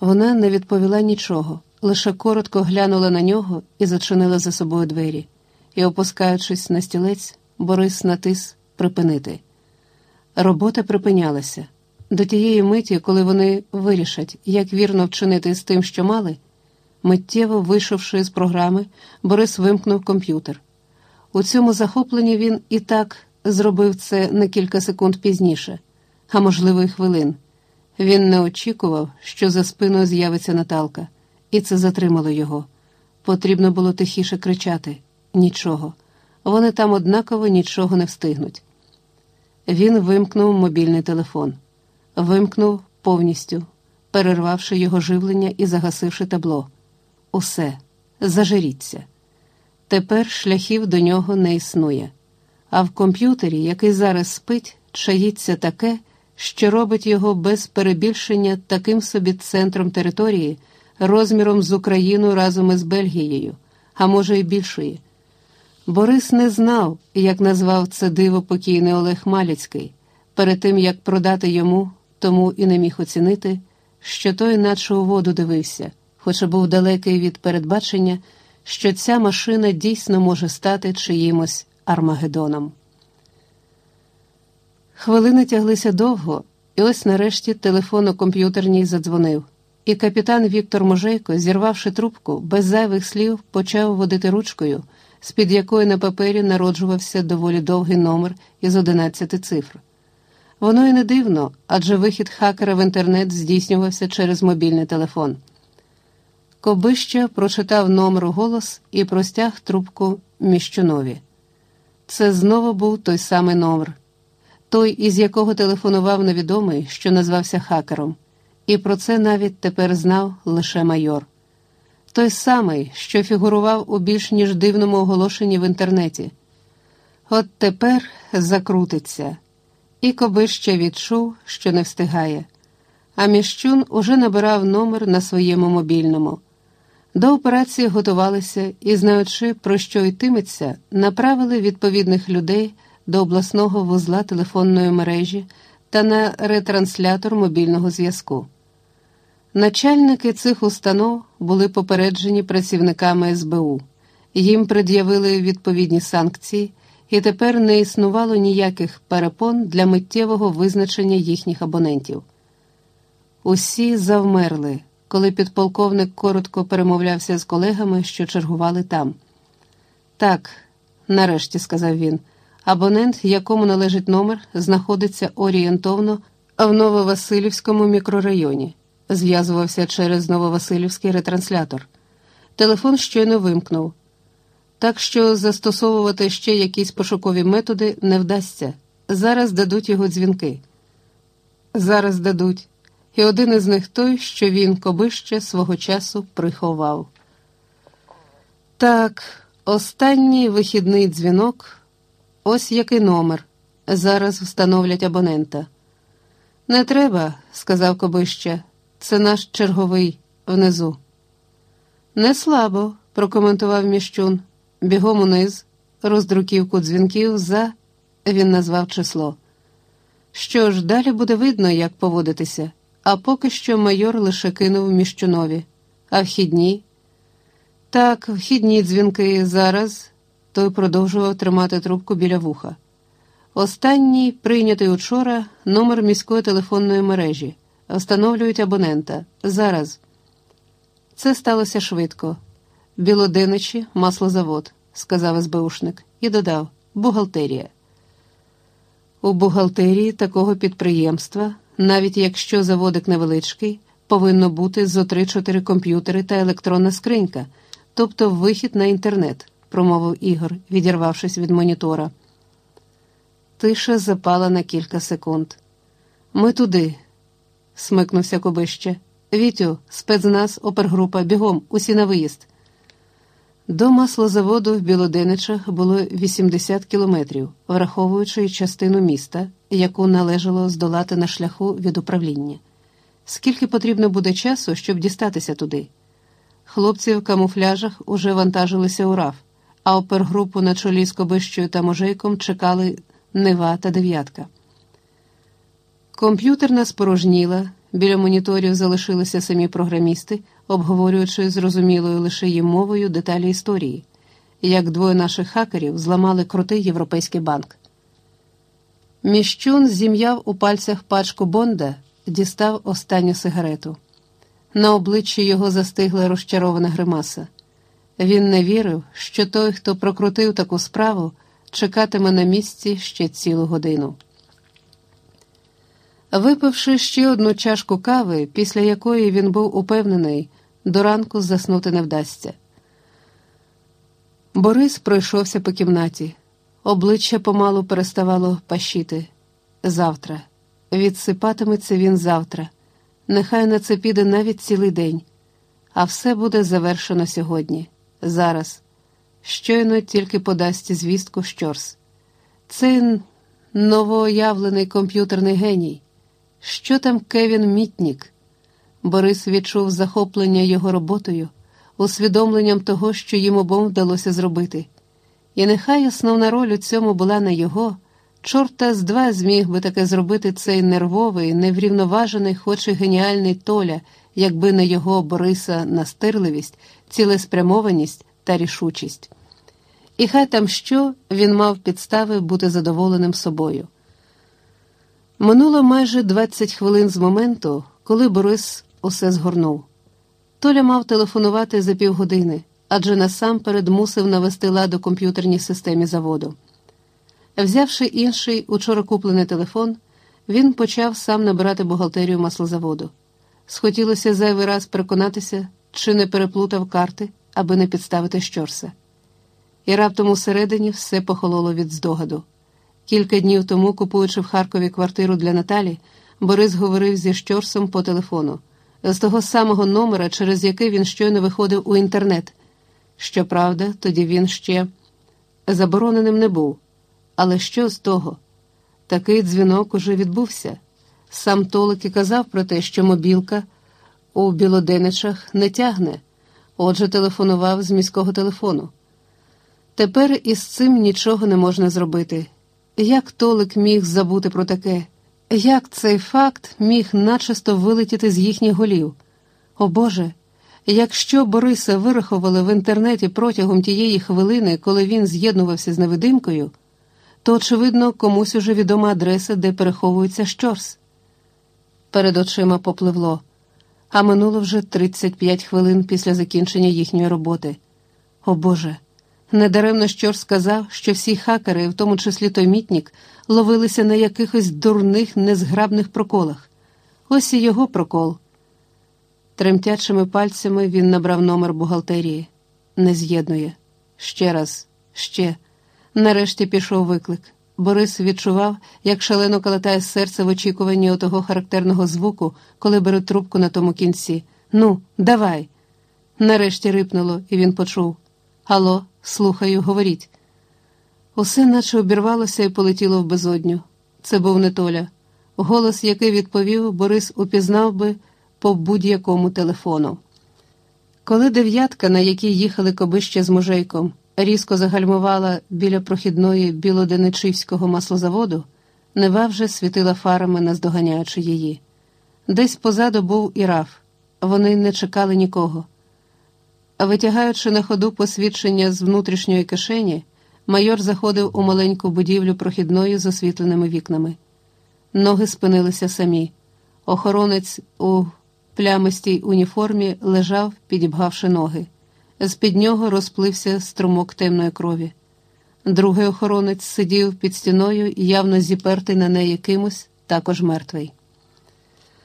Вона не відповіла нічого, лише коротко глянула на нього і зачинила за собою двері. І, опускаючись на стілець, Борис натис припинити. Робота припинялася. До тієї миті, коли вони вирішать, як вірно вчинити з тим, що мали, миттєво вийшовши з програми, Борис вимкнув комп'ютер. У цьому захопленні він і так зробив це на кілька секунд пізніше, а можливо, й хвилин. Він не очікував, що за спиною з'явиться Наталка, і це затримало його. Потрібно було тихіше кричати нічого. Вони там однаково нічого не встигнуть. Він вимкнув мобільний телефон, вимкнув повністю, перервавши його живлення і загасивши табло. Усе, зажиріться. Тепер шляхів до нього не існує. А в комп'ютері, який зараз спить, чаїться таке, що робить його без перебільшення таким собі центром території, розміром з Україну разом із Бельгією, а може й більшої. Борис не знав, як назвав це диво покійний Олег Маліцький, перед тим як продати йому, тому і не міг оцінити, що той наче у воду дивився, хоча був далекий від передбачення, що ця машина дійсно може стати чиїмось Армагеддоном. Хвилини тяглися довго, і ось нарешті телефон у комп'ютерній задзвонив, і капітан Віктор Можейко, зірвавши трубку, без зайвих слів, почав водити ручкою, з-під якої на папері народжувався доволі довгий номер із 11 цифр. Воно і не дивно, адже вихід хакера в інтернет здійснювався через мобільний телефон. Кобища прочитав номер голос і простяг трубку Міщунові. Це знову був той самий номер, той, із якого телефонував невідомий, що назвався хакером, і про це навіть тепер знав лише майор. Той самий, що фігурував у більш ніж дивному оголошенні в інтернеті. От тепер закрутиться, і Кобища відчув, що не встигає. А Міщун уже набирав номер на своєму мобільному. До операції готувалися і, знаючи, про що йтиметься, направили відповідних людей до обласного вузла телефонної мережі та на ретранслятор мобільного зв'язку. Начальники цих установ були попереджені працівниками СБУ, їм пред'явили відповідні санкції, і тепер не існувало ніяких перепон для миттєвого визначення їхніх абонентів. Усі завмерли коли підполковник коротко перемовлявся з колегами, що чергували там. Так, нарешті сказав він, абонент, якому належить номер, знаходиться орієнтовно в Нововасилівському мікрорайоні, зв'язувався через Нововасилівський ретранслятор. Телефон щойно вимкнув. Так що застосовувати ще якісь пошукові методи не вдасться. Зараз дадуть його дзвінки. Зараз дадуть і один із них той, що він кобище свого часу приховав. Так, останній вихідний дзвінок, ось який номер. Зараз встановлять абонента. Не треба, сказав Кобище, це наш черговий внизу. Не слабо, прокоментував міщун. Бігом униз, роздруківку дзвінків за він назвав число. Що ж, далі буде видно, як поводитися. А поки що майор лише кинув міщунові. А вхідні? Так, вхідні дзвінки зараз. Той продовжував тримати трубку біля вуха. Останній, прийнятий учора, номер міської телефонної мережі. Встановлюють абонента. Зараз. Це сталося швидко. Білодиничі, маслозавод, сказав СБУшник, і додав бухгалтерія. У бухгалтерії такого підприємства навіть якщо заводик невеличкий, повинно бути зо 3-4 комп'ютери та електронна скринька, тобто вихід на інтернет, промовив Ігор, відірвавшись від монітора. Тиша запала на кілька секунд. Ми туди, смикнувся Кобище. Вітю, спецназ, опергрупа, бігом, усі на виїзд. До маслозаводу в Білоденичах було 80 кілометрів, враховуючи частину міста, яку належало здолати на шляху від управління. Скільки потрібно буде часу, щоб дістатися туди? Хлопці в камуфляжах уже вантажилися у раф, а опергрупу на чолі з Кобищою та Можейком чекали Нева та дев'ятка. Комп'ютерна спорожніла, біля моніторів залишилися самі програмісти, обговорюючи зрозумілою лише їм мовою деталі історії, як двоє наших хакерів зламали крутий європейський банк. Міщун зім'яв у пальцях пачку Бонда, дістав останню сигарету. На обличчі його застигла розчарована гримаса. Він не вірив, що той, хто прокрутив таку справу, чекатиме на місці ще цілу годину. Випивши ще одну чашку кави, після якої він був упевнений, до ранку заснути не вдасться. Борис пройшовся по кімнаті. Обличчя помалу переставало пащити. Завтра. Відсипатиметься він завтра. Нехай на це піде навіть цілий день, а все буде завершено сьогодні, зараз. Щойно тільки подасть звістку щорс. Цей новоявлений комп'ютерний геній. Що там Кевін Мітнік? Борис відчув захоплення його роботою, усвідомленням того, що їм обом вдалося зробити. І нехай основна роль у цьому була не його, чорта з два зміг би таке зробити цей нервовий, неврівноважений, хоч і геніальний Толя, якби не його Бориса настирливість, цілеспрямованість та рішучість. І хай там що він мав підстави бути задоволеним собою. Минуло майже 20 хвилин з моменту, коли Борис усе згорнув. Толя мав телефонувати за півгодини, адже насамперед мусив навести лад у комп'ютерній системі заводу. Взявши інший учора куплений телефон, він почав сам набирати бухгалтерію маслозаводу. Схотілося зайвий раз переконатися, чи не переплутав карти, аби не підставити щорса. І раптом усередині все похололо від здогаду. Кілька днів тому, купуючи в Харкові квартиру для Наталі, Борис говорив зі щорсом по телефону, з того самого номера, через який він щойно виходив у інтернет. Щоправда, тоді він ще забороненим не був. Але що з того? Такий дзвінок уже відбувся. Сам Толик і казав про те, що мобілка у Білоденичах не тягне, отже, телефонував з міського телефону. Тепер із цим нічого не можна зробити. Як Толик міг забути про таке? Як цей факт міг начисто вилетіти з їхніх голів? О Боже! Якщо Бориса вирахували в інтернеті протягом тієї хвилини, коли він з'єднувався з невидимкою, то, очевидно, комусь уже відома адреса, де переховується щорс. Перед очима попливло, а минуло вже 35 хвилин після закінчення їхньої роботи. О Боже! Недаремно Щор сказав, що всі хакери, в тому числі той мітнік, ловилися на якихось дурних, незграбних проколах. Ось і його прокол. Тремтячими пальцями він набрав номер бухгалтерії. Не з'єднує. Ще раз, ще. Нарешті пішов виклик. Борис відчував, як шалено калатає серце в очікуванні отого характерного звуку, коли беруть трубку на тому кінці. Ну, давай. Нарешті рипнуло, і він почув. Алло, слухаю, говоріть. Усе наче обірвалося і полетіло в безодню. Це був не Толя. Голос, який відповів, Борис упізнав би по будь-якому телефону. Коли дев'ятка, на якій їхали кобище з мужейком, різко загальмувала біля прохідної білоденичівського маслозаводу, нева вже світила фарами, наздоганяючи її. Десь позаду був і раф. Вони не чекали нікого. Витягаючи на ходу посвідчення з внутрішньої кишені, майор заходив у маленьку будівлю прохідної з освітленими вікнами. Ноги спинилися самі. Охоронець у плямистій уніформі лежав, підібгавши ноги. З під нього розплився струмок темної крові. Другий охоронець сидів під стіною, явно зіпертий на неї кимось, також мертвий.